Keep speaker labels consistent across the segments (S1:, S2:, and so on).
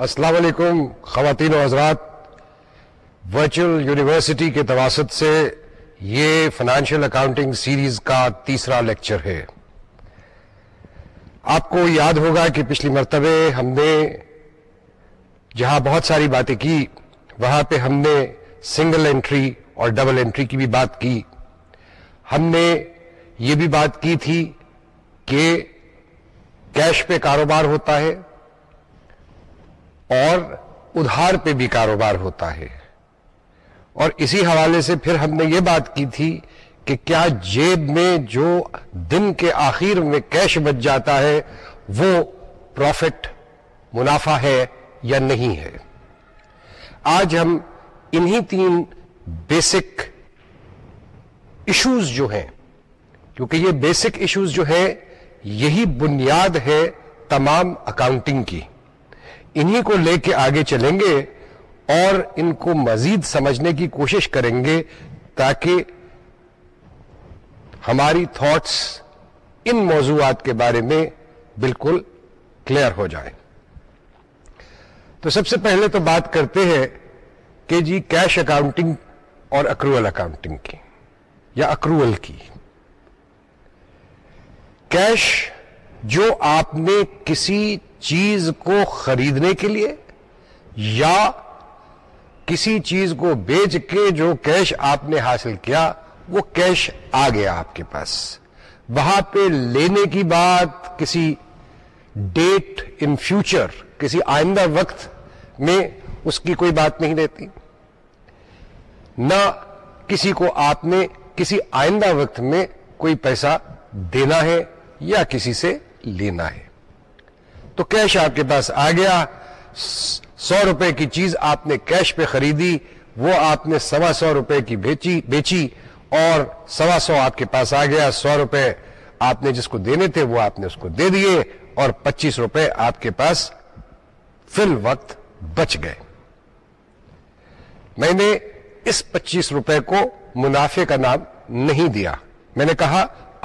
S1: السلام علیکم خواتین و حضرات ورچوئل یونیورسٹی کے تواسط سے یہ فائنانشیل اکاؤنٹنگ سیریز کا تیسرا لیکچر ہے آپ کو یاد ہوگا کہ پچھلی مرتبہ ہم نے جہاں بہت ساری باتیں کی وہاں پہ ہم نے سنگل انٹری اور ڈبل انٹری کی بھی بات کی ہم نے یہ بھی بات کی تھی کہ کیش پہ کاروبار ہوتا ہے اور ادھار پہ بھی کاروبار ہوتا ہے اور اسی حوالے سے پھر ہم نے یہ بات کی تھی کہ کیا جیب میں جو دن کے آخر میں کیش بچ جاتا ہے وہ پروفٹ منافع ہے یا نہیں ہے آج ہم انہی تین بیسک ایشوز جو ہیں کیونکہ یہ بیسک ایشوز جو ہے یہی بنیاد ہے تمام اکاؤنٹنگ کی انہی کو لے کے آگے چلیں گے اور ان کو مزید سمجھنے کی کوشش کریں گے تاکہ ہماری تھاٹس ان موضوعات کے بارے میں بالکل کلیئر ہو جائیں تو سب سے پہلے تو بات کرتے ہیں کہ جی کیش اکاؤنٹنگ اور اکروول اکاؤنٹنگ کی یا اکروول کی کیش جو آپ نے کسی چیز کو خریدنے کے لیے یا کسی چیز کو بیچ کے جو کیش آپ نے حاصل کیا وہ کیش آ گیا آپ کے پاس وہاں پہ لینے کی بات کسی ڈیٹ ان فیوچر کسی آئندہ وقت میں اس کی کوئی بات نہیں رہتی نہ کسی کو آپ نے کسی آئندہ وقت میں کوئی پیسہ دینا ہے یا کسی سے لینا ہے تو کیش آپ کے پاس آ گیا سو روپے کی چیز آپ نے کیش پہ خریدی وہ آپ نے سوا سو روپے کی بیچی بیچی اور سوا سو آپ کے پاس آ گیا سو روپے آپ نے جس کو دینے تھے وہ آپ نے اس کو دے دیے اور پچیس روپے آپ کے پاس فی الوقت بچ گئے میں نے اس پچیس روپے کو منافع کا نام نہیں دیا میں نے کہا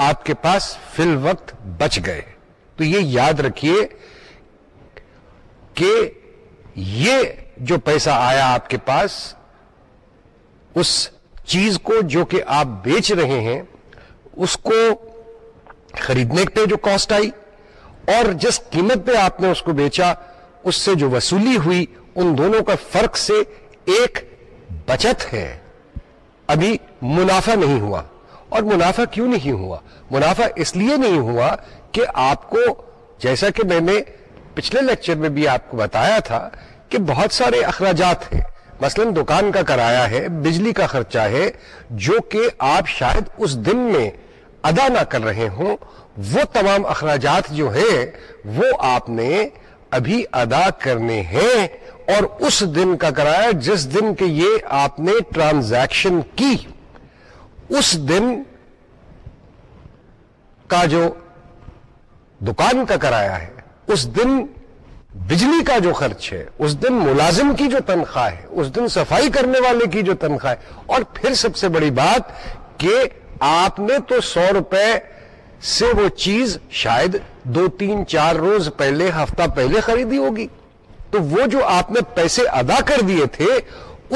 S1: آپ کے پاس فی الوقت بچ گئے تو یہ یاد رکھیے کہ یہ جو پیسہ آیا آپ کے پاس اس چیز کو جو کہ آپ بیچ رہے ہیں اس کو خریدنے پہ جو کاسٹ آئی اور جس قیمت پہ آپ نے اس کو بیچا اس سے جو وصولی ہوئی ان دونوں کا فرق سے ایک بچت ہے ابھی منافع نہیں ہوا اور منافع کیوں نہیں ہوا منافع اس لیے نہیں ہوا کہ آپ کو جیسا کہ میں نے پچھلے لیکچر میں بھی آپ کو بتایا تھا کہ بہت سارے اخراجات ہیں مثلا دکان کا کرایہ ہے بجلی کا خرچہ ہے جو کہ آپ شاید اس دن میں ادا نہ کر رہے ہوں وہ تمام اخراجات جو ہے وہ آپ نے ابھی ادا کرنے ہیں اور اس دن کا کرایہ جس دن کے یہ آپ نے ٹرانزیکشن کی اس دن کا جو دکان کا کرایہ ہے اس دن بجلی کا جو خرچ ہے اس دن ملازم کی جو تنخواہ ہے اس دن صفائی کرنے والے کی جو تنخواہ ہے اور پھر سب سے بڑی بات کہ آپ نے تو سو روپے سے وہ چیز شاید دو تین چار روز پہلے ہفتہ پہلے خریدی ہوگی تو وہ جو آپ نے پیسے ادا کر دیے تھے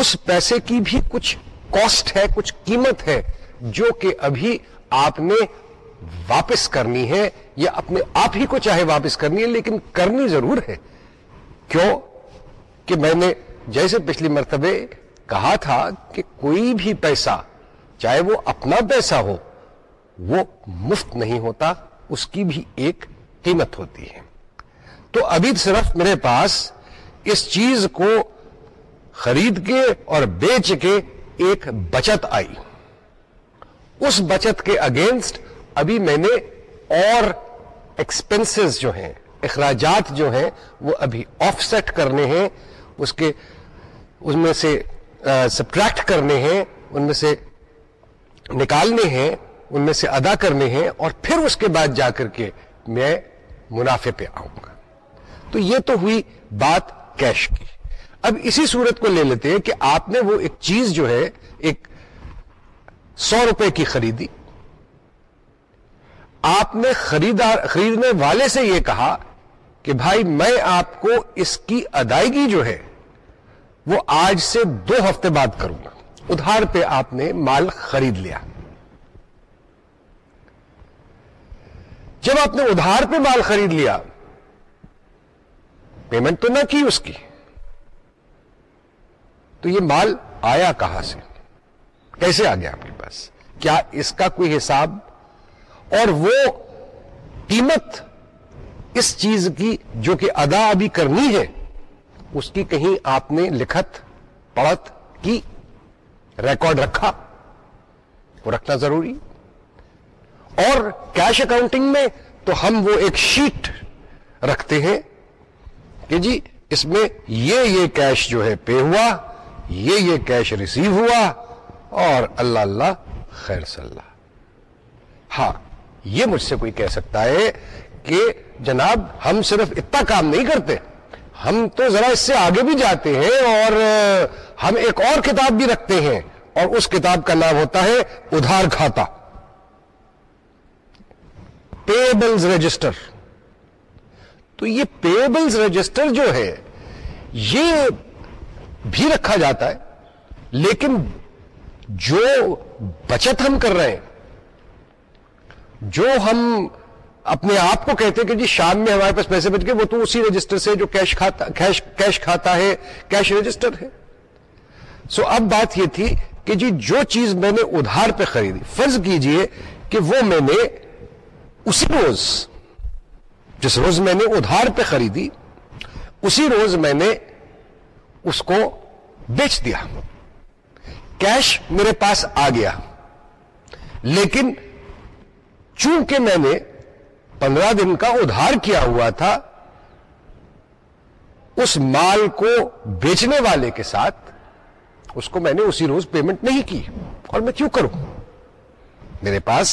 S1: اس پیسے کی بھی کچھ کاسٹ ہے کچھ قیمت ہے جو کہ ابھی آپ نے واپس کرنی ہے یا اپنے آپ ہی کو چاہے واپس کرنی ہے لیکن کرنی ضرور ہے کیوں کہ میں نے جیسے پچھلی مرتبہ کہا تھا کہ کوئی بھی پیسہ چاہے وہ اپنا پیسہ ہو وہ مفت نہیں ہوتا اس کی بھی ایک قیمت ہوتی ہے تو ابھی صرف میرے پاس اس چیز کو خرید کے اور بیچ کے ایک بچت آئی اس بچت کے اگینسٹ ابھی میں نے اور ایکسپینس جو ہیں اخراجات جو ہیں وہ ابھی آف سیٹ کرنے ہیں اس کے ان میں سے سبٹریکٹ کرنے ہیں ان میں سے نکالنے ہیں ان میں سے ادا کرنے ہیں اور پھر اس کے بعد جا کر کے میں منافع پہ آؤں گا تو یہ تو ہوئی بات کیش کی اب اسی صورت کو لے لیتے ہیں کہ آپ نے وہ ایک چیز جو ہے ایک سو روپے کی خریدی آپ نے خریدار خریدنے والے سے یہ کہا کہ بھائی میں آپ کو اس کی ادائیگی جو ہے وہ آج سے دو ہفتے بعد کروں گا ادھار پہ آپ نے مال خرید لیا جب آپ نے ادھار پہ مال خرید لیا پیمنٹ تو نہ کی اس کی تو یہ مال آیا کہاں سے کیسے آ گیا آپ کے پاس کیا اس کا کوئی حساب اور وہ قیمت اس چیز کی جو کہ ادا ابھی کرنی ہے اس کی کہیں آپ نے لکھت پڑھت کی ریکارڈ رکھا وہ رکھنا ضروری اور کیش اکاؤنٹنگ میں تو ہم وہ ایک شیٹ رکھتے ہیں کہ جی اس میں یہ یہ کیش جو ہے پے ہوا یہ یہ کیش ریسیو ہوا اور اللہ اللہ خیر صلاح ہاں یہ مجھ سے کوئی کہہ سکتا ہے کہ جناب ہم صرف اتنا کام نہیں کرتے ہم تو ذرا اس سے آگے بھی جاتے ہیں اور ہم ایک اور کتاب بھی رکھتے ہیں اور اس کتاب کا نام ہوتا ہے ادھار کھاتا پیبلز رجسٹر تو یہ پیبلز رجسٹر جو ہے یہ بھی رکھا جاتا ہے لیکن جو بچت ہم کر رہے ہیں جو ہم اپنے آپ کو کہتے ہیں کہ جی شام میں ہمارے پاس پیسے بچ گئے وہ تو اسی رجسٹر سے جو کیش کھاتا کیش کیش کھاتا ہے کیش رجسٹر ہے سو اب بات یہ تھی کہ جی جو چیز میں نے ادھار پہ خریدی فرض کیجئے کہ وہ میں نے اسی روز جس روز میں نے ادھار پہ خریدی اسی روز میں نے اس کو بیچ دیا کیش میرے پاس آ گیا لیکن چونکہ میں نے پندرہ دن کا ادھار کیا ہوا تھا اس مال کو بیچنے والے کے ساتھ اس کو میں نے اسی روز پیمنٹ نہیں کی اور میں کیوں کروں میرے پاس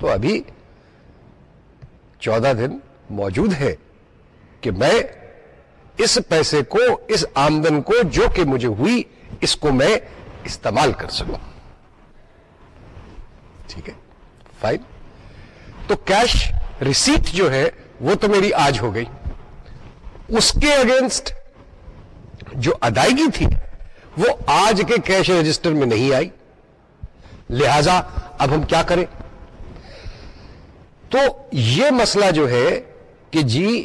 S1: تو ابھی چودہ دن موجود ہے کہ میں اس پیسے کو اس آمدن کو جو کہ مجھے ہوئی اس کو میں استعمال کر سکوں ٹھیک ہے فائن تو کیش ریسیٹ جو ہے وہ تو میری آج ہو گئی اس کے اگینسٹ جو ادائیگی تھی وہ آج کے کیش رجسٹر میں نہیں آئی لہذا اب ہم کیا کریں تو یہ مسئلہ جو ہے کہ جی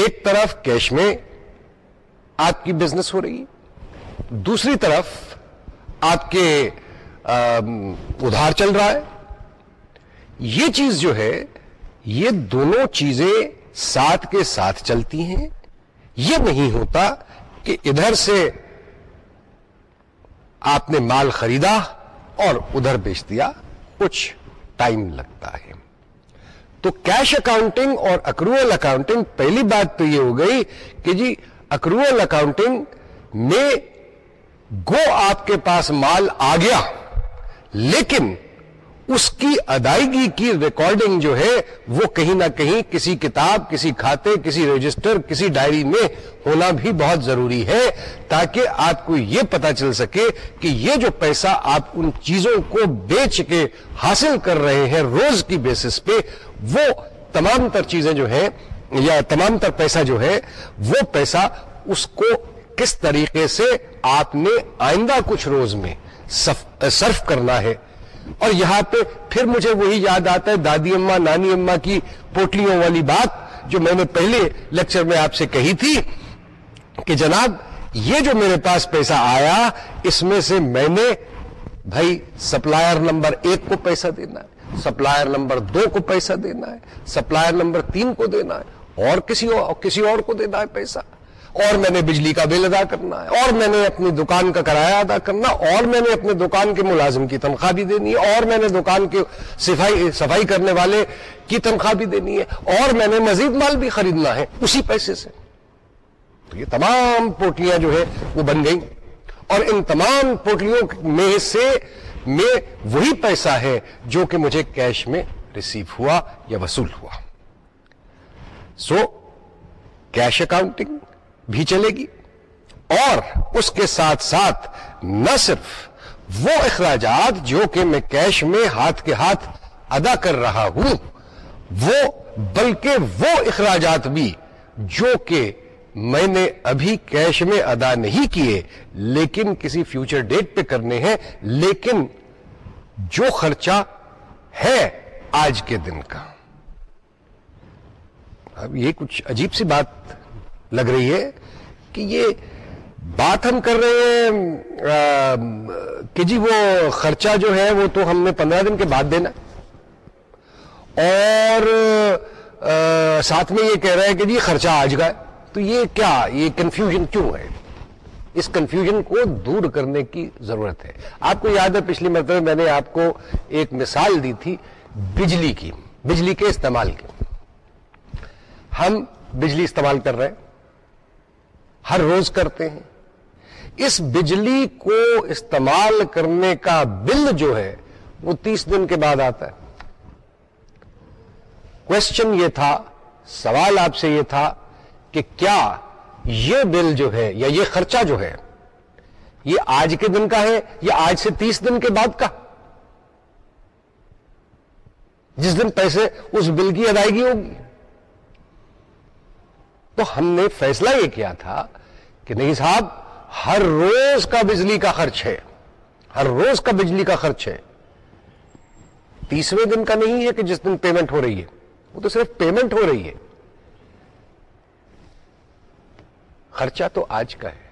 S1: ایک طرف کیش میں آپ کی بزنس ہو رہی دوسری طرف آپ کے ادھار چل رہا ہے یہ چیز جو ہے یہ دونوں چیزیں ساتھ کے ساتھ چلتی ہیں یہ نہیں ہوتا کہ ادھر سے آپ نے مال خریدا اور ادھر بیچ دیا کچھ ٹائم لگتا ہے تو کیش اکاؤنٹنگ اور اکروول اکاؤنٹنگ پہلی بات تو یہ ہو گئی کہ جی اکروول اکاؤنٹنگ میں گو آپ کے پاس مال آ گیا لیکن اس کی ادائیگی کی ریکارڈنگ جو ہے وہ کہیں نہ کہیں کسی کتاب کسی کھاتے کسی رجسٹر کسی ڈائری میں ہونا بھی بہت ضروری ہے تاکہ آپ کو یہ پتا چل سکے کہ یہ جو پیسہ آپ ان چیزوں کو بیچ کے حاصل کر رہے ہیں روز کی بیسس پہ وہ تمام تر چیزیں جو ہے یا تمام تر پیسہ جو ہے وہ پیسہ اس کو کس طریقے سے آپ نے آئندہ کچھ روز میں صرف کرنا ہے اور یہاں پہ پھر مجھے وہی یاد آتا ہے دادی اما نانی کی پوٹلیوں والی بات جو میں نے پہلے لیکچر میں آپ سے کہی تھی کہ جناب یہ جو میرے پاس پیسہ آیا اس میں سے میں نے بھائی سپلائر نمبر ایک کو پیسہ دینا ہے سپلائر نمبر دو کو پیسہ دینا ہے سپلائر نمبر تین کو دینا ہے اور کسی کسی اور کو دینا ہے پیسہ اور میں نے بجلی کا بل ادا کرنا ہے اور میں نے اپنی دکان کا کرایہ ادا کرنا اور میں نے اپنے دکان کے ملازم کی تنخواہ بھی دینی ہے اور میں نے دکان کے صفائی صفائی کرنے والے کی تنخواہ بھی دینی ہے اور میں نے مزید مال بھی خریدنا ہے اسی پیسے سے تو یہ تمام پوٹلیاں جو ہے وہ بن گئیں اور ان تمام پوٹلیوں میں سے میں وہی پیسہ ہے جو کہ مجھے کیش میں ریسیو ہوا یا وصول ہوا سو کیش اکاؤنٹنگ بھی چلے گی اور اس کے ساتھ ساتھ نہ صرف وہ اخراجات جو کہ میں کیش میں ہاتھ کے ہاتھ ادا کر رہا ہوں وہ بلکہ وہ اخراجات بھی جو کہ میں نے ابھی کیش میں ادا نہیں کیے لیکن کسی فیوچر ڈیٹ پہ کرنے ہیں لیکن جو خرچہ ہے آج کے دن کا اب یہ کچھ عجیب سی بات لگ رہی ہے کہ یہ بات ہم کر رہے ہیں کہ جی وہ خرچہ جو ہے وہ تو ہم نے پندرہ دن کے بعد دینا اور ساتھ میں یہ کہہ رہا ہے کہ جی خرچہ آج ہے تو یہ کیا یہ کنفیوژن کیوں ہے اس کنفیوژن کو دور کرنے کی ضرورت ہے آپ کو یاد ہے پچھلی مرتبہ میں نے آپ کو ایک مثال دی تھی بجلی کی بجلی کے استعمال کی ہم بجلی استعمال کر رہے ہیں ہر روز کرتے ہیں اس بجلی کو استعمال کرنے کا بل جو ہے وہ تیس دن کے بعد آتا ہے کوشچن یہ تھا سوال آپ سے یہ تھا کہ کیا یہ بل جو ہے یا یہ خرچہ جو ہے یہ آج کے دن کا ہے یا آج سے تیس دن کے بعد کا جس دن پیسے اس بل کی ادائیگی ہوگی تو ہم نے فیصلہ یہ کیا تھا کہ نہیں صاحب ہر روز کا بجلی کا خرچ ہے ہر روز کا بجلی کا خرچ ہے تیسرے دن کا نہیں ہے کہ جس دن پیمنٹ ہو رہی ہے وہ تو صرف پیمنٹ ہو رہی ہے خرچہ تو آج کا ہے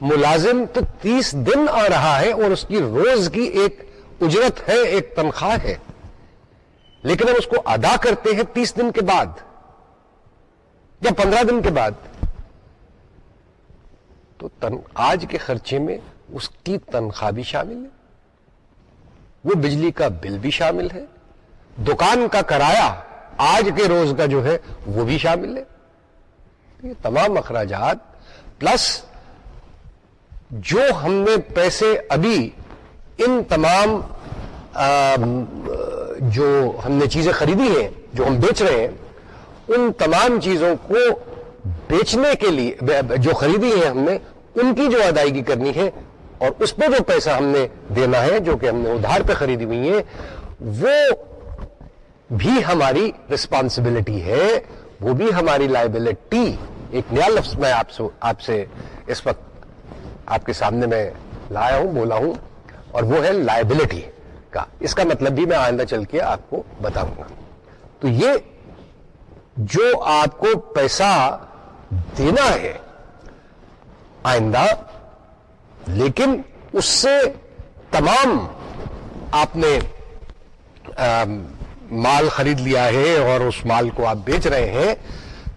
S1: ملازم تو تیس دن آ رہا ہے اور اس کی روز کی ایک اجرت ہے ایک تنخواہ ہے لیکن ہم اس کو ادا کرتے ہیں تیس دن کے بعد یا پندرہ دن کے بعد تو تن... آج کے خرچے میں اس کی تنخواہ بھی شامل ہے وہ بجلی کا بل بھی شامل ہے دکان کا کرایہ آج کے روز کا جو ہے وہ بھی شامل ہے یہ تمام اخراجات پلس جو ہم نے پیسے ابھی ان تمام جو ہم نے چیزیں خریدی ہیں جو ہم بیچ رہے ہیں ان تمام چیزوں کو بیچنے کے لیے جو خریدی ہے ہم نے ان کی جو ادائیگی کرنی ہے اور اس پہ جو پیسہ ہم نے دینا ہے جو کہ ہم نے ادھار پہ خریدی ہوئی ہے وہ بھی ہماری رسپانسبلٹی ہے وہ بھی ہماری لائبلٹی ایک نیا لفظ میں آپ سے آپ سے اس وقت آپ کے سامنے میں لایا ہوں بولا ہوں اور وہ ہے لائبلٹی کا اس کا مطلب بھی میں آئندہ چل کے آپ کو بتاؤں گا تو یہ جو آپ کو پیسہ دینا ہے آئندہ لیکن اس سے تمام آپ نے مال خرید لیا ہے اور اس مال کو آپ بیچ رہے ہیں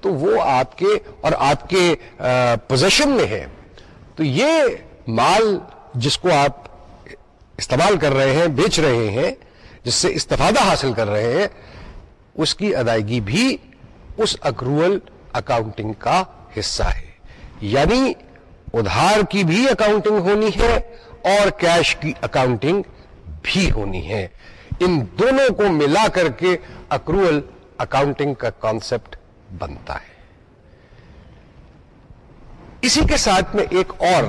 S1: تو وہ آپ کے اور آپ کے پوزیشن میں ہے تو یہ مال جس کو آپ استعمال کر رہے ہیں بیچ رہے ہیں جس سے استفادہ حاصل کر رہے ہیں اس کی ادائیگی بھی اس اکرول اکاؤنٹنگ کا حصہ ہے یعنی ادھار کی بھی اکاؤنٹنگ ہونی ہے اور کیش کی اکاؤنٹنگ بھی ہونی ہے ان دونوں کو ملا کر کے اکاؤنٹنگ کا کانسپٹ بنتا ہے اسی کے ساتھ میں ایک اور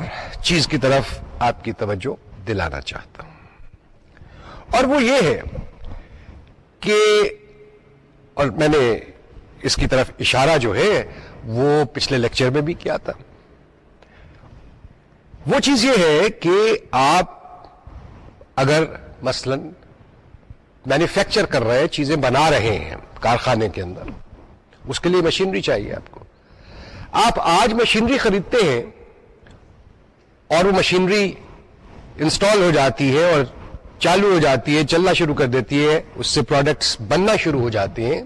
S1: چیز کی طرف آپ کی توجہ دلانا چاہتا ہوں اور وہ یہ ہے کہ اور میں نے اس کی طرف اشارہ جو ہے وہ پچھلے لیکچر میں بھی کیا تھا وہ چیز یہ ہے کہ آپ اگر مثلا مینوفیکچر کر رہے چیزیں بنا رہے ہیں کارخانے کے اندر اس کے لیے مشینری چاہیے آپ کو آپ آج مشینری خریدتے ہیں اور وہ مشینری انسٹال ہو جاتی ہے اور چالو ہو جاتی ہے چلنا شروع کر دیتی ہے اس سے پروڈکٹس بننا شروع ہو جاتے ہیں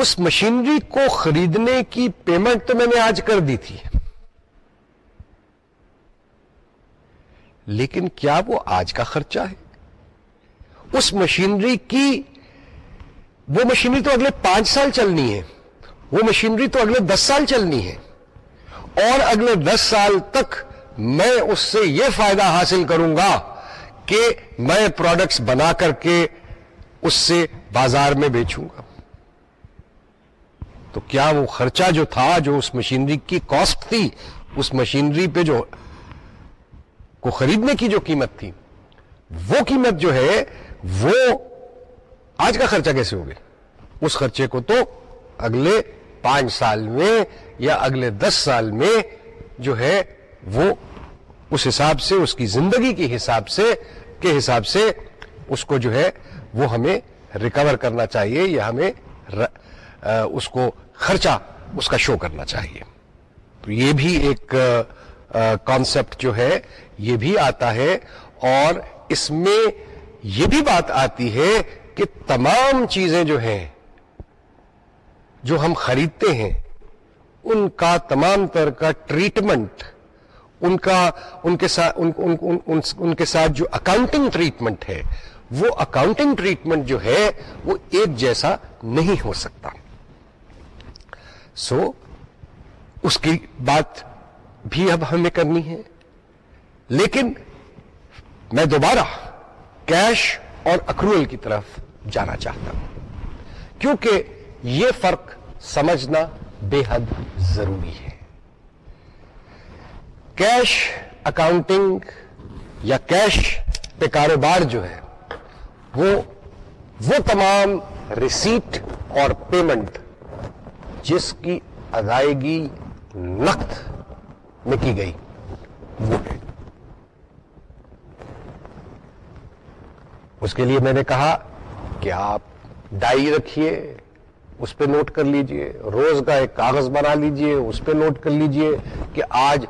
S1: اس مشینری کو خریدنے کی پیمنٹ تو میں نے آج کر دی تھی لیکن کیا وہ آج کا خرچہ ہے اس مشینری کی وہ مشینری تو اگلے پانچ سال چلنی ہے وہ مشینری تو اگلے دس سال چلنی ہے اور اگلے دس سال تک میں اس سے یہ فائدہ حاصل کروں گا کہ میں پروڈکٹس بنا کر کے اس سے بازار میں بیچوں گا تو کیا وہ خرچہ جو تھا جو اس مشینری کی کاسٹ تھی اس مشینری پہ جو کو خریدنے کی جو قیمت تھی وہ قیمت جو ہے وہ آج کا خرچہ کیسے ہو گیا اس خرچے کو تو اگلے پانچ سال میں یا اگلے دس سال میں جو ہے وہ اس حساب سے اس کی زندگی کے حساب سے کے حساب سے اس کو جو ہے وہ ہمیں ریکور کرنا چاہیے یا ہمیں ر... اس کو خرچہ اس کا شو کرنا چاہیے تو یہ بھی ایک کانسیپٹ جو ہے یہ بھی آتا ہے اور اس میں یہ بھی بات آتی ہے کہ تمام چیزیں جو ہیں جو ہم خریدتے ہیں ان کا تمام تر کا ٹریٹمنٹ ان ان ان, ان, ان, ان کا کے کے ساتھ ساتھ جو اکاؤنٹنگ ٹریٹمنٹ ہے وہ اکاؤنٹنگ ٹریٹمنٹ جو ہے وہ ایک جیسا نہیں ہو سکتا سو اس کی بات بھی اب ہمیں کرنی ہے لیکن میں دوبارہ کیش اور اکرول کی طرف جانا چاہتا ہوں کیونکہ یہ فرق سمجھنا بے حد ضروری ہے کیش اکاؤنٹنگ یا کیش پہ کاروبار جو ہے وہ وہ تمام ریسیٹ اور پیمنٹ جس کی ادائیگی نقد میں کی گئی وہ اس کے لیے میں نے کہا کہ آپ ڈائی رکھیے اس پہ نوٹ کر لیجئے روز کا ایک کاغذ بنا لیجئے اس پہ نوٹ کر لیجئے کہ آج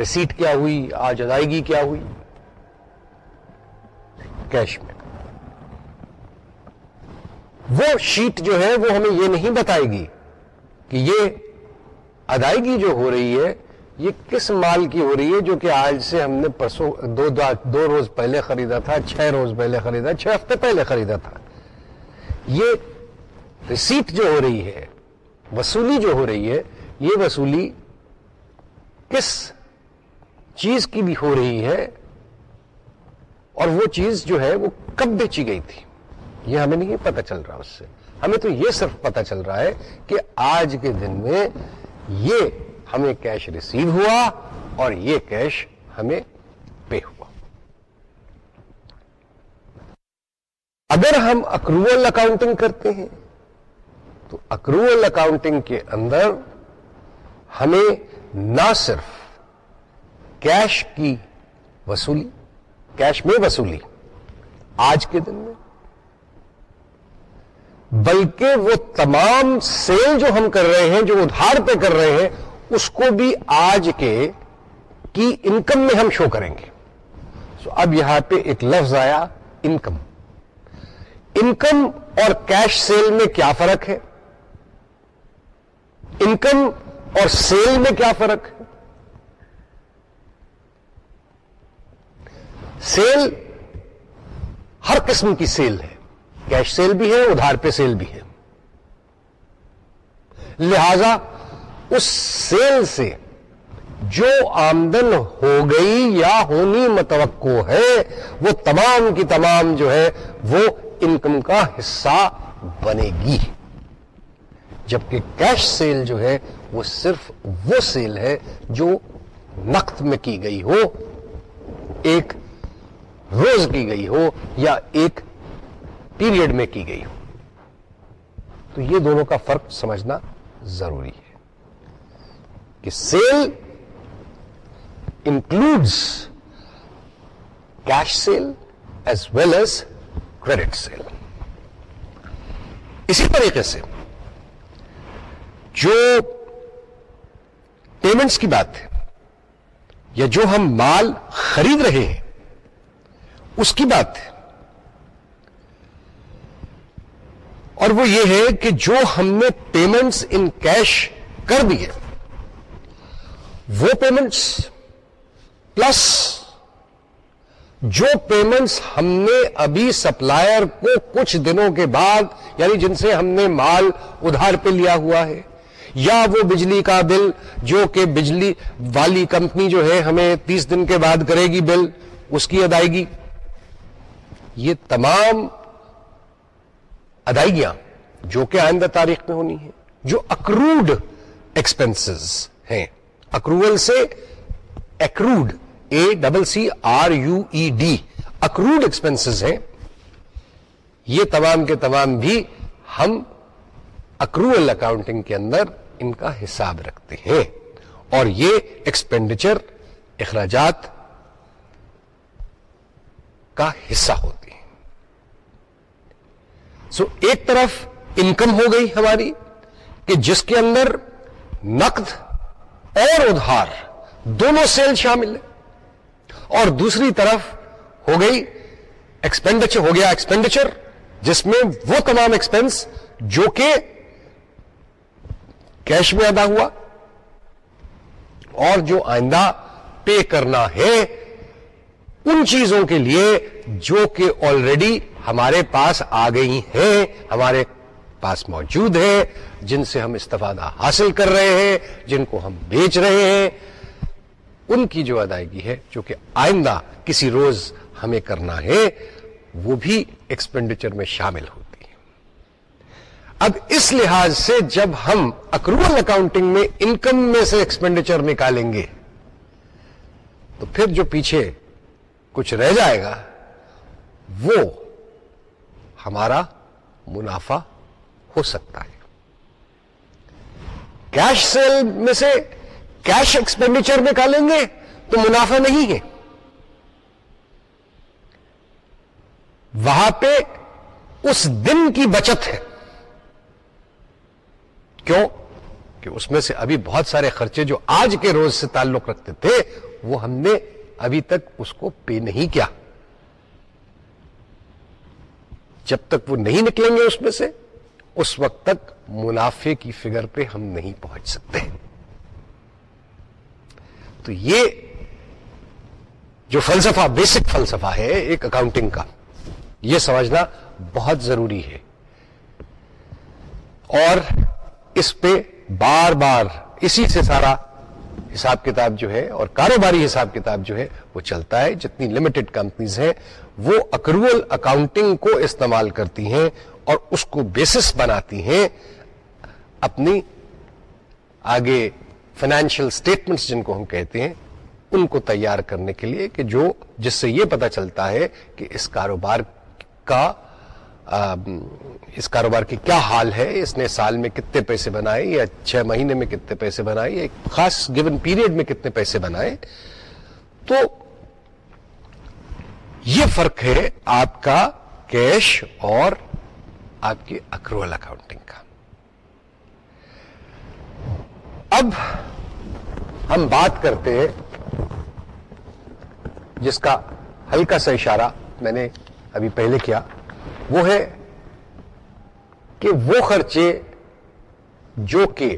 S1: رسیٹ کیا ہوئی آج ادائیگی کیا ہوئی کیش میں وہ شیٹ جو ہے وہ ہمیں یہ نہیں بتائے گی کہ یہ ادائیگی جو ہو رہی ہے یہ کس مال کی ہو رہی ہے جو کہ آج سے ہم نے پرسوں دو دو, دو روز پہلے خریدا تھا چھ روز پہلے خریدا چھ ہفتے پہلے خریدا تھا یہ رسیپ جو ہو رہی ہے وصولی جو ہو رہی ہے یہ وصولی کس چیز کی بھی ہو رہی ہے اور وہ چیز جو ہے وہ کب بیچی گئی تھی یہ ہمیں نہیں پتہ چل رہا اس سے ہمیں تو یہ صرف پتہ چل رہا ہے کہ آج کے دن میں یہ ہمیں کیش ریسیو ہوا اور یہ کیش ہمیں پے ہوا اگر ہم اکروول اکاؤنٹنگ کرتے ہیں تو اکروول اکاؤنٹنگ کے اندر ہمیں نہ صرف کیش کی وصولی کیش میں وصولی آج کے دن میں بلکہ وہ تمام سیل جو ہم کر رہے ہیں جو ادھار پہ کر رہے ہیں اس کو بھی آج کے کی انکم میں ہم شو کریں گے سو اب یہاں پہ ایک لفظ آیا انکم انکم اور کیش سیل میں کیا فرق ہے انکم اور سیل میں کیا فرق ہے سیل ہر قسم کی سیل ہے کیش سیل بھی ہے ادھار پہ سیل بھی ہے لہذا اس سیل سے جو آمدن ہو گئی یا ہونی متوقع ہے وہ تمام کی تمام جو ہے وہ انکم کا حصہ بنے گی جبکہ کیش سیل جو ہے وہ صرف وہ سیل ہے جو نقد میں کی گئی ہو ایک روز کی گئی ہو یا ایک پیریڈ میں کی گئی ہو تو یہ دونوں کا فرق سمجھنا ضروری ہے کہ sale includes cash sale as well as credit sale اسی طریقے سے جو پیمنٹس کی بات ہے یا جو ہم مال خرید رہے ہیں اس کی بات ہے اور وہ یہ ہے کہ جو ہم نے پیمنٹس ان کیش کر دی ہے وہ پیمنٹس پلس جو پیمنٹس ہم نے ابھی سپلائر کو کچھ دنوں کے بعد یعنی جن سے ہم نے مال ادھار پہ لیا ہوا ہے یا وہ بجلی کا بل جو کہ بجلی والی کمپنی جو ہے ہمیں تیس دن کے بعد کرے گی بل اس کی ادائیگی یہ تمام ادائیگیاں جو کہ آئندہ تاریخ میں ہونی ہے جو اکروڈ ایکسپینس ہیں اکروول سے accrued A double C R U E D ہیں یہ تمام کے تمام بھی ہم اکروول اکاؤنٹنگ کے اندر ان کا حساب رکھتے ہیں اور یہ ایکسپینڈیچر اخراجات کا حصہ ہوتی سو ایک طرف انکم ہو گئی ہماری کہ جس کے اندر نقد اور ادھار دونوں سیل شامل اور دوسری طرف ہو گئی ایکسپینڈیچر ہو گیا ایکسپینڈیچر جس میں وہ تمام ایکسپینس جو کہ کیش میں ادا ہوا اور جو آئندہ پے کرنا ہے ان چیزوں کے لیے جو کہ آلریڈی ہمارے پاس آ گئی ہیں ہمارے پاس موجود ہے جن سے ہم استفادہ حاصل کر رہے ہیں جن کو ہم بیچ رہے ہیں ان کی جو ادائیگی ہے جو کہ آئندہ کسی روز ہمیں کرنا ہے وہ بھی ایکسپینڈیچر میں شامل ہوتی ہے اب اس لحاظ سے جب ہم اکروول اکاؤنٹنگ میں انکم میں سے ایکسپینڈیچر نکالیں گے تو پھر جو پیچھے کچھ رہ جائے گا وہ ہمارا منافع ہو سکتا ہے کیش سیل میں سے کیش ایکسپینڈیچر نکالیں گے تو منافع نہیں ہے وہاں پہ اس دن کی بچت ہے کیوں کہ اس میں سے ابھی بہت سارے خرچے جو آج کے روز سے تعلق رکھتے تھے وہ ہم نے ابھی تک اس کو پے نہیں کیا جب تک وہ نہیں نکلیں گے اس میں سے اس وقت تک منافع کی فگر پہ ہم نہیں پہنچ سکتے تو یہ جو فلسفہ بیسک فلسفہ ہے ایک اکاؤنٹنگ کا یہ سمجھنا بہت ضروری ہے اور اس پہ بار بار اسی سے سارا حساب کتاب جو ہے اور کاروباری حساب کتاب جو ہے وہ چلتا ہے جتنی لمیٹڈ کمپنیز ہیں وہ اکرول اکاؤنٹنگ کو استعمال کرتی ہیں اور اس کو بیسس بناتی ہیں اپنی آگے فائنینشیل اسٹیٹمنٹس جن کو ہم کہتے ہیں ان کو تیار کرنے کے لیے کہ جو جس سے یہ پتا چلتا ہے کہ اس کاروبار کا اس کاروبار کی کیا حال ہے اس نے سال میں کتنے پیسے بنائے یا چھ مہینے میں کتنے پیسے بنائے یا خاص گیون پیریڈ میں کتنے پیسے بنائے تو یہ فرق ہے آپ کا کیش اور آپ کے اکروول اکاؤنٹنگ کا اب ہم بات کرتے ہیں جس کا ہلکا سا اشارہ میں نے ابھی پہلے کیا وہ ہے کہ وہ خرچے جو کہ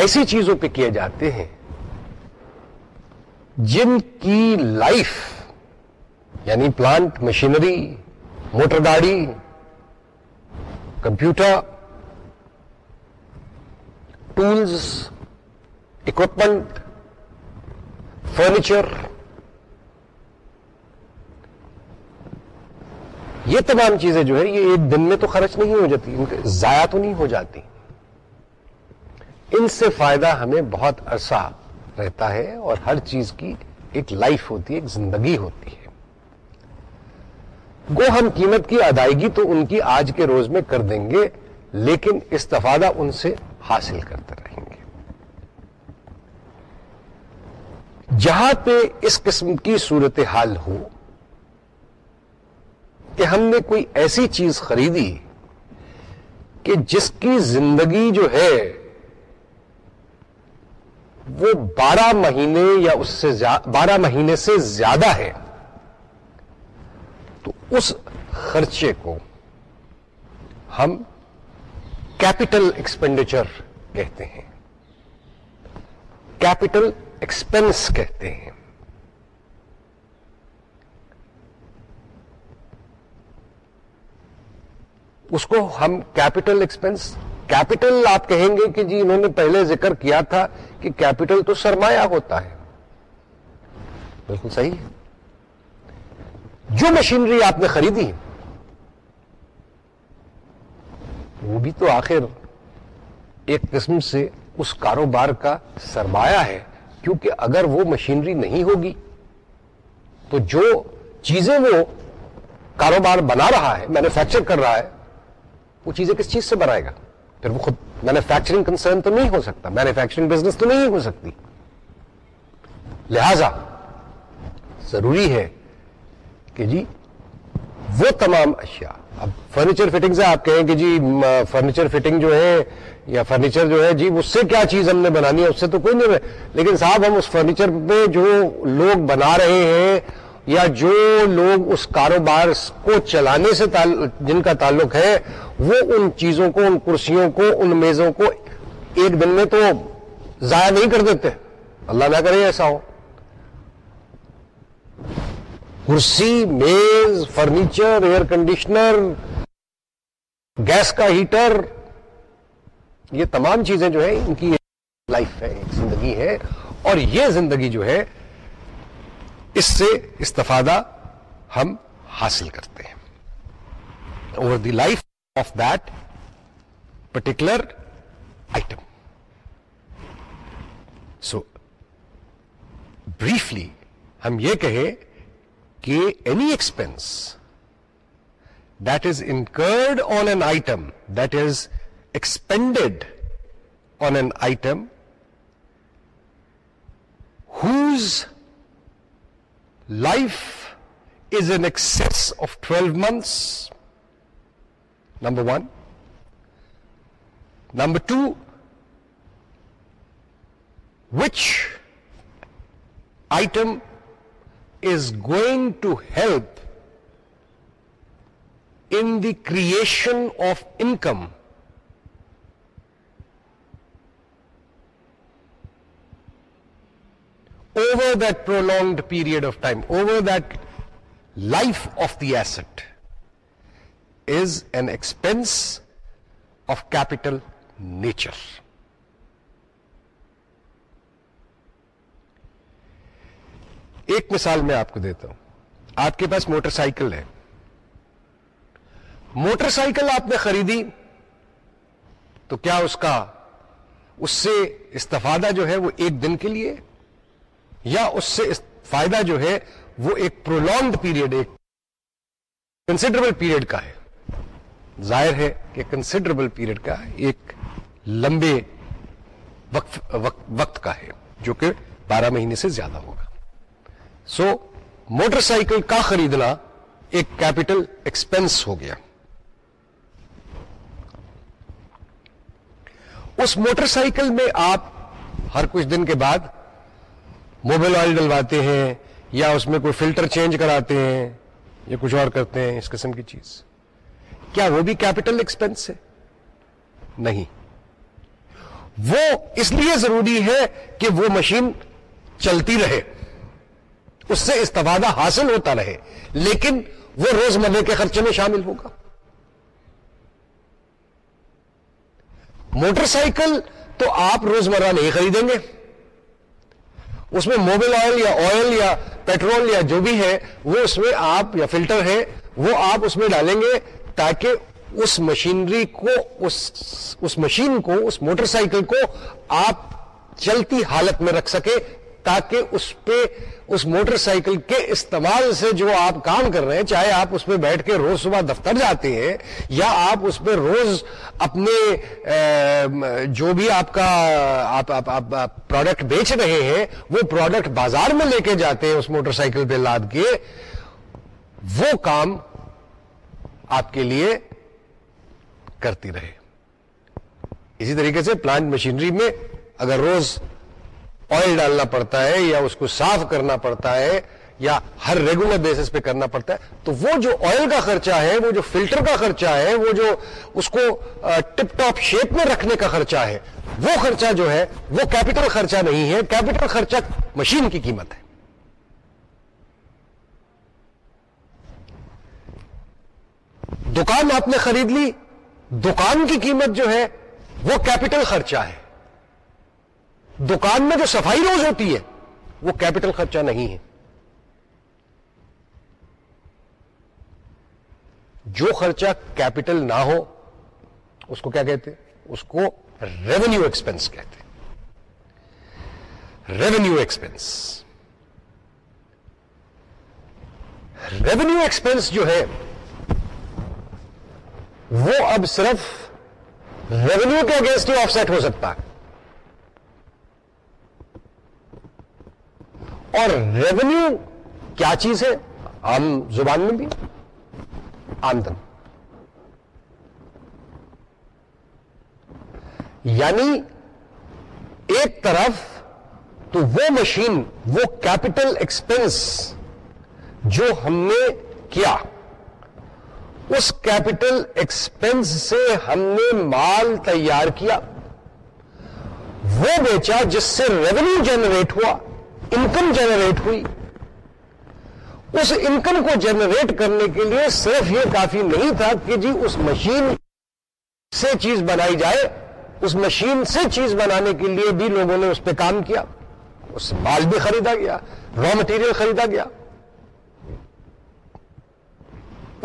S1: ایسی چیزوں پہ کیے جاتے ہیں جن کی لائف یعنی پلانٹ مشینری موٹر گاڑی کمپیوٹر ٹولز اکوپمنٹ فرنیچر یہ تمام چیزیں جو ہے یہ ایک دن میں تو خرچ نہیں ہو جاتی ان ضائع تو نہیں ہو جاتی ان سے فائدہ ہمیں بہت عرصہ رہتا ہے اور ہر چیز کی ایک لائف ہوتی ہے ایک زندگی ہوتی ہے گو ہم قیمت کی ادائیگی تو ان کی آج کے روز میں کر دیں گے لیکن استفادہ ان سے حاصل کرتے رہیں گے جہاں پہ اس قسم کی صورت حال ہو کہ ہم نے کوئی ایسی چیز خریدی کہ جس کی زندگی جو ہے وہ بارہ مہینے یا اس سے بارہ مہینے سے زیادہ ہے تو اس خرچے کو ہم کیپٹل ایکسپینڈیچر کہتے ہیں کیپٹل ایکسپینس کہتے ہیں اس کو ہم کیپٹل ایکسپینس کیپیٹل آپ کہیں گے کہ جی انہوں نے پہلے ذکر کیا تھا کہ کیپٹل تو سرمایہ ہوتا ہے بالکل صحیح ہے جو مشینری آپ نے خریدی وہ بھی تو آخر ایک قسم سے اس کاروبار کا سرمایہ ہے کیونکہ اگر وہ مشینری نہیں ہوگی تو جو چیزیں وہ کاروبار بنا رہا ہے مینوفیکچر کر رہا ہے وہ چیزیں کس چیز سے بنائے گا پھر وہ خود مینوفیکچرنگ کنسرن تو نہیں ہو سکتا مینوفیکچرنگ بزنس تو نہیں ہو سکتی لہذا ضروری ہے کہ جی وہ تمام اشیاء اب فرنیچر فٹنگ سے آپ کہیں کہ جی فرنیچر فٹنگ جو ہے یا فرنیچر جو ہے جی اس سے کیا چیز ہم نے بنانی ہے اس سے تو کوئی نہیں لیکن صاحب ہم اس فرنیچر پہ جو لوگ بنا رہے ہیں یا جو لوگ اس کاروبار کو چلانے سے جن کا تعلق ہے وہ ان چیزوں کو ان کرسیوں کو ان میزوں کو ایک دن میں تو ضائع نہیں کر دیتے اللہ نہ کرے ایسا ہو کرسی میز فرنیچر ایئر کنڈیشنر گیس کا ہیٹر یہ تمام چیزیں جو ہے ان کی لائف ہے زندگی ہے اور یہ زندگی جو ہے اس سے استفادہ ہم حاصل کرتے ہیں over the life of that particular item so briefly ہم یہ کہیں کہ any expense that is incurred on an item that is expended on an item whose Life is in excess of 12 months, number one. Number two, which item is going to help in the creation of income period period of time over life of the asset is an expense of capital nature ایک مثال میں آپ کو دیتا ہوں آپ کے پاس موٹر سائیکل ہے موٹر سائیکل آپ نے خریدی تو کیا اس کا اس سے استفادہ جو ہے وہ ایک دن کے لیے یا اس سے فائدہ جو ہے وہ ایک پرولونگ پیریڈ ایک کنسیڈربل پیریڈ کا ہے ظاہر ہے کہ کنسیڈربل پیریڈ کا ہے ایک لمبے وقت وقت, وقت کا ہے جو کہ بارہ مہینے سے زیادہ ہوگا سو موٹر سائیکل کا خریدنا ایک کیپٹل ایکسپنس ہو گیا اس موٹر سائیکل میں آپ ہر کچھ دن کے بعد موبائل آئل ڈلواتے ہیں یا اس میں کوئی فلٹر چینج کراتے ہیں یا کچھ اور کرتے ہیں اس قسم کی چیز کیا وہ بھی کیپٹل ایکسپینس ہے نہیں وہ اس لیے ضروری ہے کہ وہ مشین چلتی رہے اس سے استفادہ حاصل ہوتا رہے لیکن وہ روزمرہ کے خرچے میں شامل ہوگا موٹر سائیکل تو آپ روزمرہ نہیں خریدیں گے اس میں موبل آئل یا آئل یا پیٹرول یا جو بھی ہے وہ اس میں آپ یا فلٹر ہے وہ آپ اس میں ڈالیں گے تاکہ اس مشینری کو اس مشین کو اس موٹر سائیکل کو آپ چلتی حالت میں رکھ سکے تاکہ اس پہ اس موٹر سائیکل کے استعمال سے جو آپ کام کر رہے ہیں چاہے آپ اس پہ بیٹھ کے روز صبح دفتر جاتے ہیں یا آپ اس پہ روز اپنے جو بھی آپ کا آپ, پروڈکٹ بیچ رہے ہیں وہ پروڈکٹ بازار میں لے کے جاتے ہیں اس موٹر سائیکل پہ لاد کے وہ کام آپ کے لیے کرتی رہے اسی طریقے سے پلانٹ مشینری میں اگر روز آئل ڈالنا پڑتا ہے یا اس کو صاف کرنا پڑتا ہے یا ہر ریگولر بیسس پہ کرنا پڑتا ہے تو وہ جو آئل کا خرچہ ہے وہ جو فلٹر کا خرچہ ہے وہ جو اس کو ٹپ ٹاپ شیپ میں رکھنے کا خرچہ ہے وہ خرچہ جو ہے وہ کیپٹل خرچہ نہیں ہے کیپٹل خرچہ مشین کی قیمت ہے دکان آپ نے خرید لی دکان کی قیمت جو ہے وہ کیپیٹل خرچہ ہے دکان میں جو صفائی روز ہوتی ہے وہ کیپٹل خرچہ نہیں ہے جو خرچہ کیپٹل نہ ہو اس کو کیا کہتے اس کو ریونیو ایکسپینس کہتے ریونیو ایکسپینس ریونیو ایکسپینس جو ہے وہ اب صرف ریونیو کے اگینسٹ ہی آفسیٹ ہو سکتا ہے اور ریونیو کیا چیز ہے عام زبان میں بھی آمدن یعنی ایک طرف تو وہ مشین وہ کیپٹل ایکسپنس جو ہم نے کیا اس کیپٹل ایکسپنس سے ہم نے مال تیار کیا وہ بیچا جس سے ریونیو جنریٹ ہوا انکم جنریٹ ہوئی اس انکم کو جنریٹ کرنے کے لیے صرف یہ کافی نہیں تھا کہ جی اس مشین سے چیز بنائی جائے اس مشین سے چیز بنانے کے لیے بھی لوگوں نے اس پہ کام کیا اس مال بھی خریدا گیا را مٹیریل خریدا گیا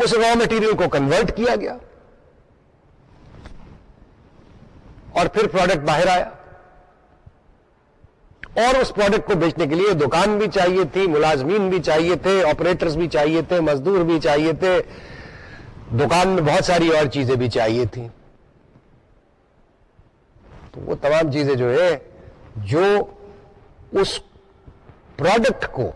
S1: اس را مٹیریل کو کنورٹ کیا گیا اور پھر پروڈکٹ باہر آیا اور اس پروڈکٹ کو بیچنے کے لیے دکان بھی چاہیے تھی ملازمین بھی چاہیے تھے آپریٹرز بھی چاہیے تھے مزدور بھی چاہیے تھے دکان میں بہت ساری اور چیزیں بھی چاہیے تھی وہ تمام چیزیں جو ہے جو اس پروڈکٹ کو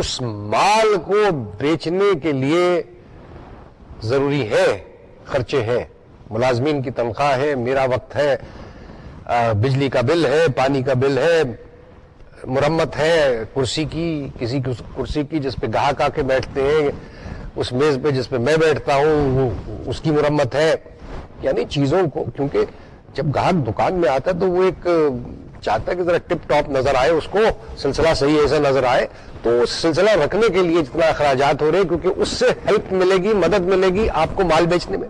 S1: اس مال کو بیچنے کے لیے ضروری ہے خرچے ہیں ملازمین کی تنخواہ ہے میرا وقت ہے بجلی کا بل ہے پانی کا بل ہے مرمت ہے کرسی کی کسی کرسی کی جس پہ گاہک آ کے بیٹھتے ہیں اس میز پہ جس پہ میں بیٹھتا ہوں اس کی مرمت ہے یعنی چیزوں کو کیونکہ جب گاہک دکان میں آتا ہے تو وہ ایک چاہتا ہے کہ ذرا ٹپ ٹاپ نظر آئے اس کو سلسلہ صحیح ایسا نظر آئے تو سلسلہ رکھنے کے لیے جتنا اخراجات ہو رہے کیونکہ اس سے ہیلپ ملے گی مدد ملے گی آپ کو مال بیچنے میں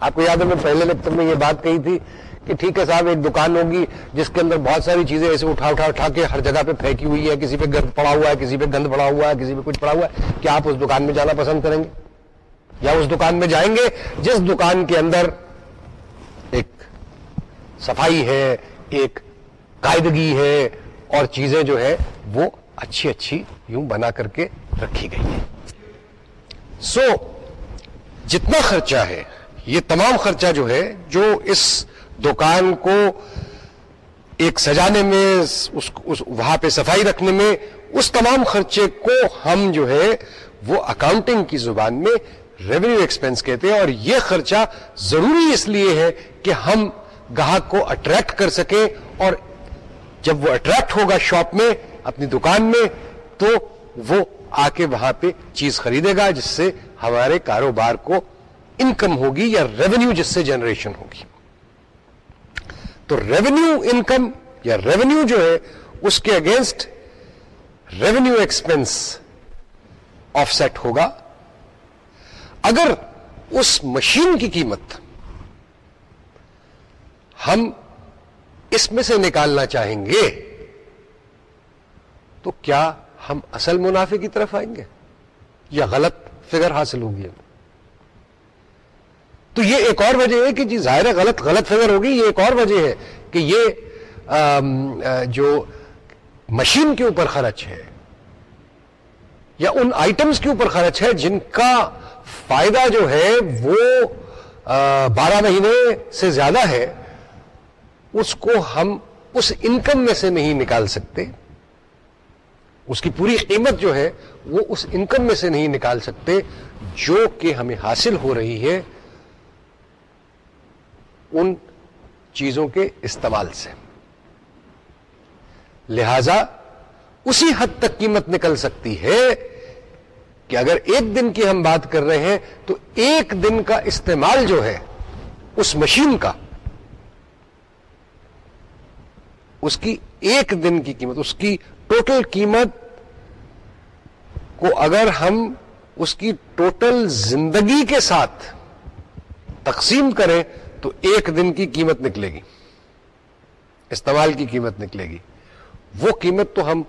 S1: آپ کو یاد ہے میں پہلے لیکچر میں یہ بات کہی تھی کہ ٹھیک ہے صاحب ایک دکان ہوگی جس کے اندر بہت ساری چیزیں ایسے اٹھا اٹھا اٹھا کے ہر جگہ پہ پھینکی ہوئی ہے کسی پہ گند پڑا ہوا ہے کسی پہ گند پڑا ہوا ہے کسی پہ کچھ پڑا ہوا ہے کیا آپ اس دکان میں جانا پسند کریں گے یا اس دکان میں جائیں گے جس دکان کے اندر ایک صفائی ہے ایک قائدگی ہے اور چیزیں جو ہے وہ اچھی اچھی یوں بنا کر کے رکھی گئی ہے سو so, جتنا خرچہ ہے یہ تمام خرچہ جو ہے جو اس دکان کو ایک سجانے میں اس, اس, وہاں پہ صفائی رکھنے میں اس تمام خرچے کو ہم جو ہے وہ اکاؤنٹنگ کی زبان میں ریونیو ایکسپینس کہتے ہیں اور یہ خرچہ ضروری اس لیے ہے کہ ہم گاہک کو اٹریکٹ کر سکیں اور جب وہ اٹریکٹ ہوگا شاپ میں اپنی دکان میں تو وہ آ کے وہاں پہ چیز خریدے گا جس سے ہمارے کاروبار کو انکم ہوگی یا ریونیو جس سے جنریشن ہوگی تو ریونیو انکم یا ریونیو جو ہے اس کے against revenue expense offset ہوگا اگر اس مشین کی قیمت ہم اس میں سے نکالنا چاہیں گے تو کیا ہم اصل منافع کی طرف آئیں گے یا غلط فگر حاصل ہوگی ہمیں تو یہ ایک اور وجہ ہے کہ جی ظاہر غلط غلط فکر ہوگی یہ ایک اور وجہ ہے کہ یہ جو مشین کے اوپر خرچ ہے یا ان آئٹمس کے اوپر خرچ ہے جن کا فائدہ جو ہے وہ بارہ مہینے سے زیادہ ہے اس کو ہم اس انکم میں سے نہیں نکال سکتے اس کی پوری قیمت جو ہے وہ اس انکم میں سے نہیں نکال سکتے جو کہ ہمیں حاصل ہو رہی ہے ان چیزوں کے استعمال سے لہذا اسی حد تک قیمت نکل سکتی ہے کہ اگر ایک دن کی ہم بات کر رہے ہیں تو ایک دن کا استعمال جو ہے اس مشین کا اس کی ایک دن کی قیمت اس کی ٹوٹل قیمت کو اگر ہم اس کی ٹوٹل زندگی کے ساتھ تقسیم کریں تو ایک دن کی قیمت نکلے گی استعمال کی قیمت نکلے گی وہ قیمت تو ہم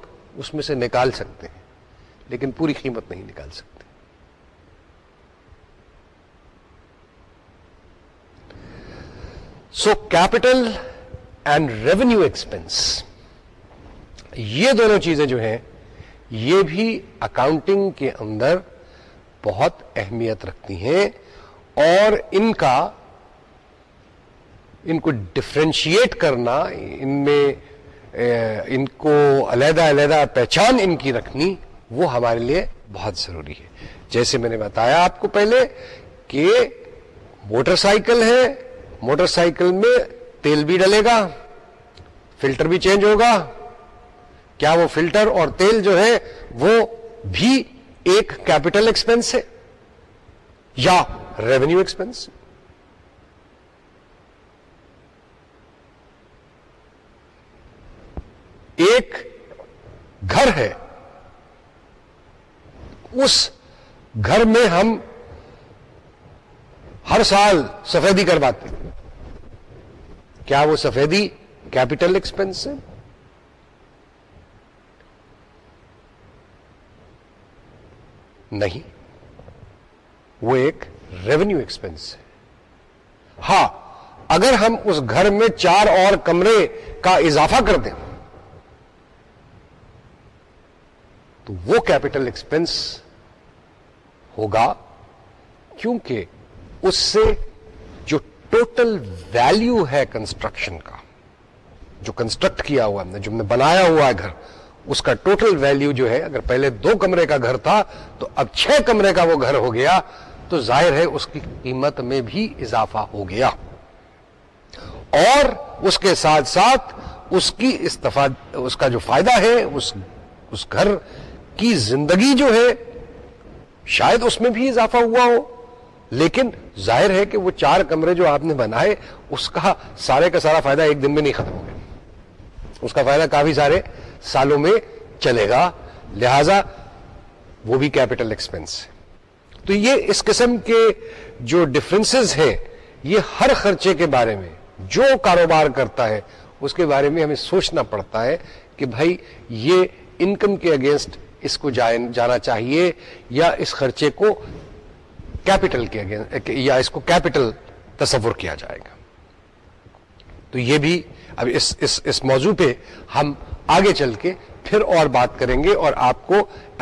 S1: اس میں سے نکال سکتے ہیں لیکن پوری قیمت نہیں نکال سکتے so capital and revenue expense یہ دونوں چیزیں جو ہیں یہ بھی اکاؤنٹنگ کے اندر بہت اہمیت رکھتی ہیں اور ان کا ان کو ڈفرینشیٹ کرنا ان میں ان کو علیحدہ علیحدہ پہچان ان کی رکھنی وہ ہمارے لیے بہت ضروری ہے جیسے میں نے بتایا آپ کو پہلے کہ موٹر سائیکل ہے موٹر سائیکل میں تیل بھی ڈلے گا فلٹر بھی چینج ہوگا کیا وہ فلٹر اور تیل جو ہے وہ بھی ایک کیپٹل ایکسپینس ہے یا ریونیو ایکسپینس ایک گھر ہے اس گھر میں ہم ہر سال سفیدی کرواتے ہیں کیا وہ سفیدی کیپیٹل ایکسپینس ہے نہیں وہ ایک ریونیو ایکسپینس ہے ہاں اگر ہم اس گھر میں چار اور کمرے کا اضافہ کر دیں تو وہ کیپٹل ایکسپینس ہوگا کیونکہ اس سے جو ٹوٹل ویلو ہے کنسٹرکشن کا جو کنسٹرکٹ کیا ہوا ہم ہم نے نے جو بنایا ہوا ہے گھر اس کا ٹوٹل جو ہے اگر پہلے دو کمرے کا گھر تھا تو اب چھ کمرے کا وہ گھر ہو گیا تو ظاہر ہے اس کی قیمت میں بھی اضافہ ہو گیا اور اس کے ساتھ ساتھ اس کی استفاد اس کا جو فائدہ ہے اس اس گھر کی زندگی جو ہے شاید اس میں بھی اضافہ ہوا ہو لیکن ظاہر ہے کہ وہ چار کمرے جو آپ نے بنائے اس کا سارے کا سارا فائدہ ایک دن میں نہیں ختم ہو گیا اس کا فائدہ کافی سارے سالوں میں چلے گا لہذا وہ بھی کیپٹل ایکسپینس تو یہ اس قسم کے جو ڈفرینس ہیں یہ ہر خرچے کے بارے میں جو کاروبار کرتا ہے اس کے بارے میں ہمیں سوچنا پڑتا ہے کہ بھائی یہ انکم کے اگینسٹ اس کو جانا چاہیے یا اس خرچے کو کیپٹل کے تصور کیا جائے گا تو یہ بھی اب اس اس, اس موضوع پہ ہم آگے چل کے پھر اور بات کریں گے اور آپ کو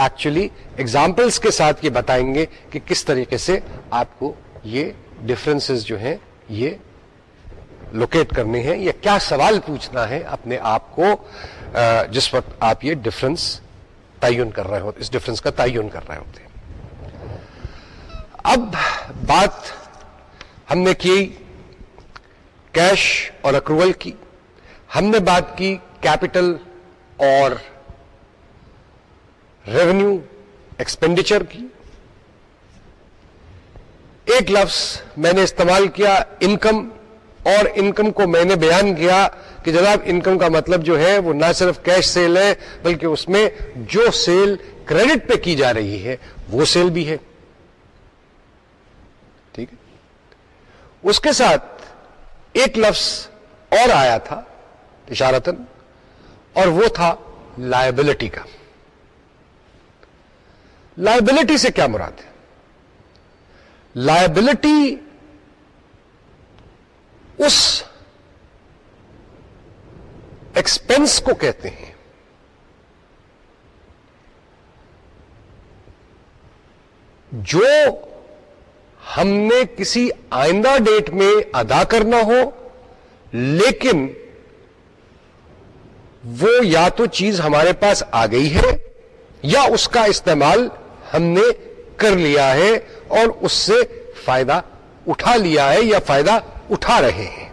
S1: ایکچولی ایگزامپلس کے ساتھ یہ بتائیں گے کہ کس طریقے سے آپ کو یہ ڈفرینس جو ہیں یہ لوکیٹ کرنے ہیں یا کیا سوال پوچھنا ہے اپنے آپ کو جس وقت آپ یہ ڈفرینس تعین کر رہے ہوتے اس کا تعین کر رہے ہوتے اب بات ہم نے کی کیش اور اکروول کی ہم نے بات کی کیپٹل اور ریونیو ایکسپینڈیچر کی ایک لفظ میں نے استعمال کیا انکم اور انکم کو میں نے بیان کیا کہ جناب انکم کا مطلب جو ہے وہ نہ صرف کیش سیل ہے بلکہ اس میں جو سیل کریڈٹ پہ کی جا رہی ہے وہ سیل بھی ہے ٹھیک ہے اس کے ساتھ ایک لفظ اور آیا تھا اشارتن اور وہ تھا لائبلٹی کا لائبلٹی سے کیا مراد ہے لائبلٹی اس ایکسپینس کو کہتے ہیں جو ہم نے کسی آئندہ ڈیٹ میں ادا کرنا ہو لیکن وہ یا تو چیز ہمارے پاس آ گئی ہے یا اس کا استعمال ہم نے کر لیا ہے اور اس سے فائدہ اٹھا لیا ہے یا فائدہ اٹھا رہے ہیں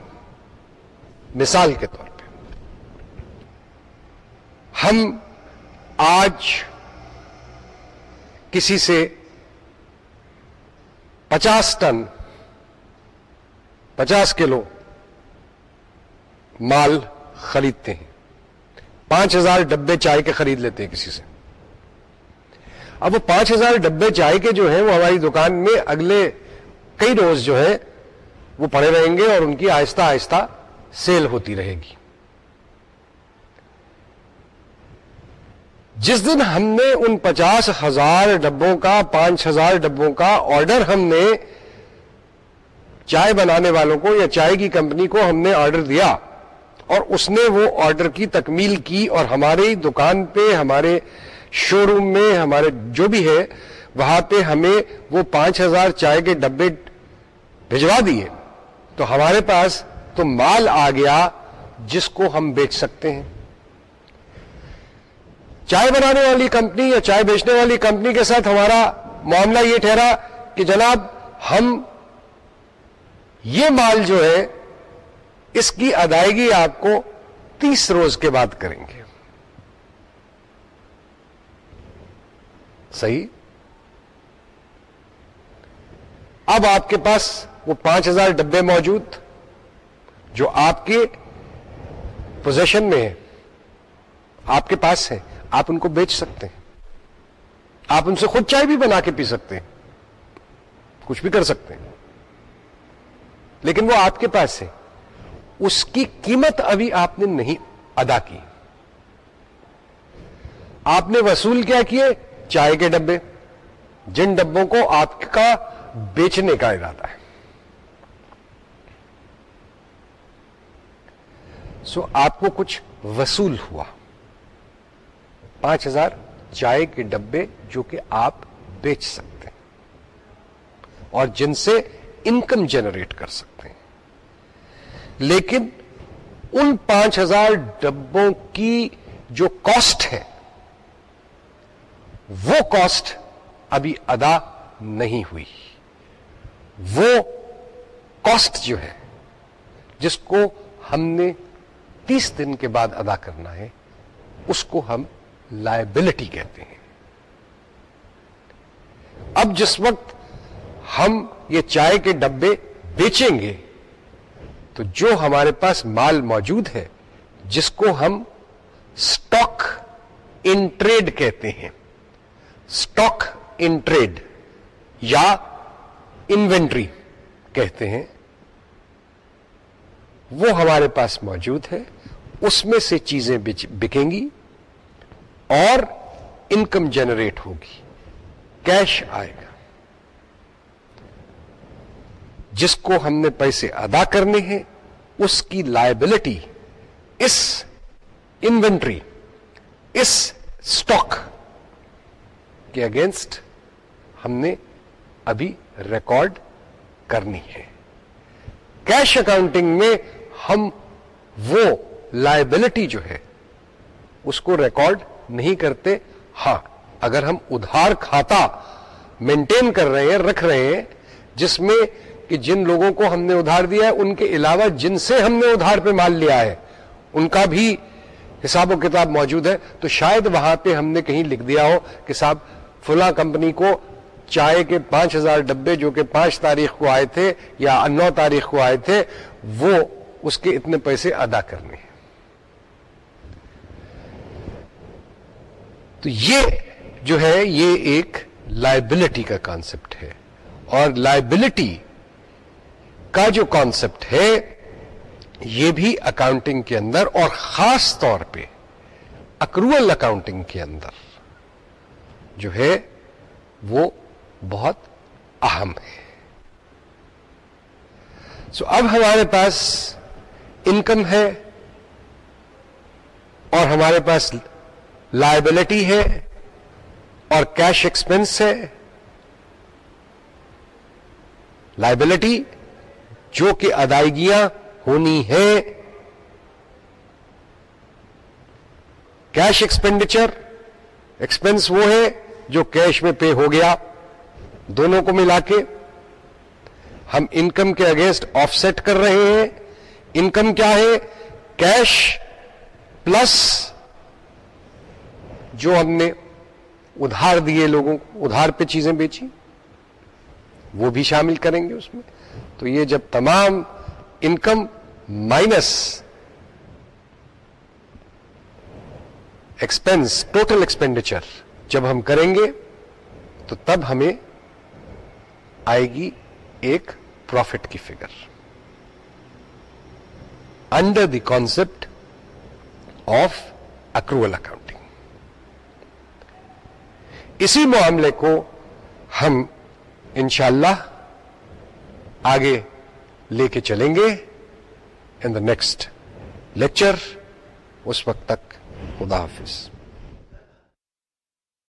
S1: مثال کے طور ہم آج کسی سے پچاس ٹن پچاس کلو مال خریدتے ہیں پانچ ہزار ڈبے چائے کے خرید لیتے ہیں کسی سے اب وہ پانچ ہزار ڈبے چائے کے جو ہیں وہ ہماری دکان میں اگلے کئی روز جو ہے وہ پڑے رہیں گے اور ان کی آہستہ آہستہ سیل ہوتی رہے گی جس دن ہم نے ان پچاس ہزار ڈبوں کا پانچ ہزار ڈبوں کا آرڈر ہم نے چائے بنانے والوں کو یا چائے کی کمپنی کو ہم نے آرڈر دیا اور اس نے وہ آرڈر کی تکمیل کی اور ہماری دکان پہ ہمارے شو روم میں ہمارے جو بھی ہے وہاں پہ ہمیں وہ پانچ ہزار چائے کے ڈبے بھجوا دیے تو ہمارے پاس تو مال آ گیا جس کو ہم بیچ سکتے ہیں چائے بنانے والی کمپنی یا چائے بیچنے والی کمپنی کے ساتھ ہمارا معاملہ یہ ٹھہرا کہ جناب ہم یہ مال جو ہے اس کی ادائیگی آپ کو تیس روز کے بعد کریں گے صحیح اب آپ کے پاس وہ پانچ ہزار ڈبے موجود جو آپ کے پوزیشن میں ہے آپ کے پاس ہے آپ ان کو بیچ سکتے ہیں آپ ان سے خود چائے بھی بنا کے پی سکتے ہیں کچھ بھی کر سکتے ہیں لیکن وہ آپ کے پاس ہے اس کی قیمت ابھی آپ نے نہیں ادا کی آپ نے وصول کیا کیے چائے کے ڈبے جن ڈبوں کو آپ کا بیچنے کا ارادہ ہے سو آپ کو کچھ وصول ہوا پانچ ہزار چائے کے ڈبے جو کہ آپ بیچ سکتے ہیں اور جن سے انکم جنریٹ کر سکتے ہیں لیکن ان پانچ ہزار ڈبوں کی جو کاسٹ ہے وہ کاسٹ ابھی ادا نہیں ہوئی وہ کاسٹ جو ہے جس کو ہم نے تیس دن کے بعد ادا کرنا ہے اس کو ہم لائبلٹی کہتے ہیں اب جس وقت ہم یہ چائے کے ڈبے بیچیں گے تو جو ہمارے پاس مال موجود ہے جس کو ہم اسٹاک ٹریڈ کہتے ہیں اسٹاک ٹریڈ یا انوینٹری کہتے ہیں وہ ہمارے پاس موجود ہے اس میں سے چیزیں بکیں گی اور انکم جنریٹ ہوگی کیش آئے گا جس کو ہم نے پیسے ادا کرنے ہیں اس کی لائبلٹی اس انوینٹری اس اسٹاک کے اگینسٹ ہم نے ابھی ریکارڈ کرنی ہے کیش اکاؤنٹنگ میں ہم وہ لائبلٹی جو ہے اس کو ریکارڈ نہیں کرتے ہاں اگر ہم ادھار کھاتا مینٹین کر رہے ہیں رکھ رہے ہیں جس میں کہ جن لوگوں کو ہم نے ادھار دیا ہے ان کے علاوہ جن سے ہم نے ادھار پہ مال لیا ہے ان کا بھی حساب و کتاب موجود ہے تو شاید وہاں پہ ہم نے کہیں لکھ دیا ہو کہ صاحب فلاں کمپنی کو چائے کے پانچ ہزار ڈبے جو کہ پانچ تاریخ کو آئے تھے یا نو تاریخ کو آئے تھے وہ اس کے اتنے پیسے ادا کرنے ہیں تو یہ جو ہے یہ ایک لائبلٹی کا کانسیپٹ ہے اور لائبلٹی کا جو کانسیپٹ ہے یہ بھی اکاؤنٹنگ کے اندر اور خاص طور پہ اکروول اکاؤنٹنگ کے اندر جو ہے وہ بہت اہم ہے سو اب ہمارے پاس انکم ہے اور ہمارے پاس لائبلٹی ہے اور کیش ایکسپینس ہے لائبلٹی جو کہ ادائیگیاں ہونی ہے کیش ایکسپینڈیچر ایکسپینس وہ ہے جو کیش میں پے ہو گیا دونوں کو ملا کے ہم انکم کے اگینسٹ آف سیٹ کر رہے ہیں انکم کیا ہے کیش پلس جو ہم نے ادھار دیے لوگوں کو ادھار پہ چیزیں بیچی وہ بھی شامل کریں گے اس میں تو یہ جب تمام income minus expense total expenditure جب ہم کریں گے تو تب ہمیں آئے گی ایک پروفٹ کی figure under the concept of accrue account اسی معاملے کو ہم انشاءاللہ اللہ آگے لے کے چلیں گے ان دا نیکسٹ لیکچر اس وقت تک خدا حافظ